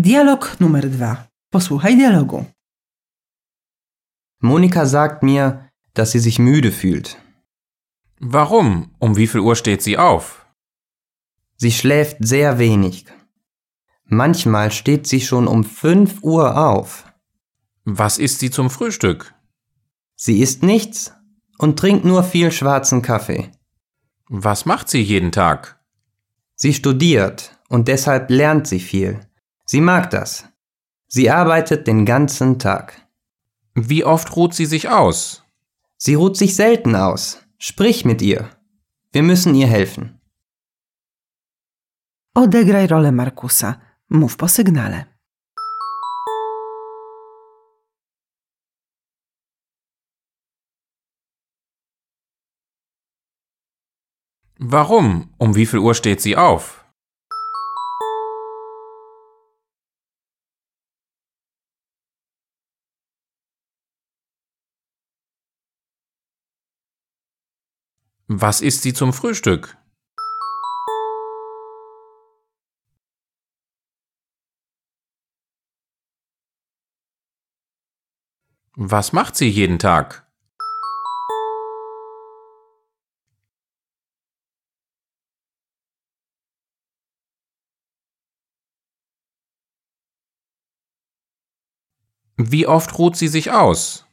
Dialog numer dwa. Posłuchaj dialogu. Monika sagt mir, dass sie sich müde fühlt. Warum? Um wie viel Uhr steht sie auf? Sie schläft sehr wenig. Manchmal steht sie schon um 5 Uhr auf. Was isst sie zum Frühstück? Sie isst nichts und trinkt nur viel schwarzen Kaffee. Was macht sie jeden Tag? Sie studiert und deshalb lernt sie viel. Sie mag das. Sie arbeitet den ganzen Tag. Wie oft ruht sie sich aus? Sie ruht sich selten aus. Sprich mit ihr. Wir müssen ihr helfen. Odegraj rolę Markusa. Mów po sygnale. Warum? Um wie viel Uhr steht sie auf? Was isst sie zum Frühstück? Was macht sie jeden Tag? Wie oft ruht sie sich aus?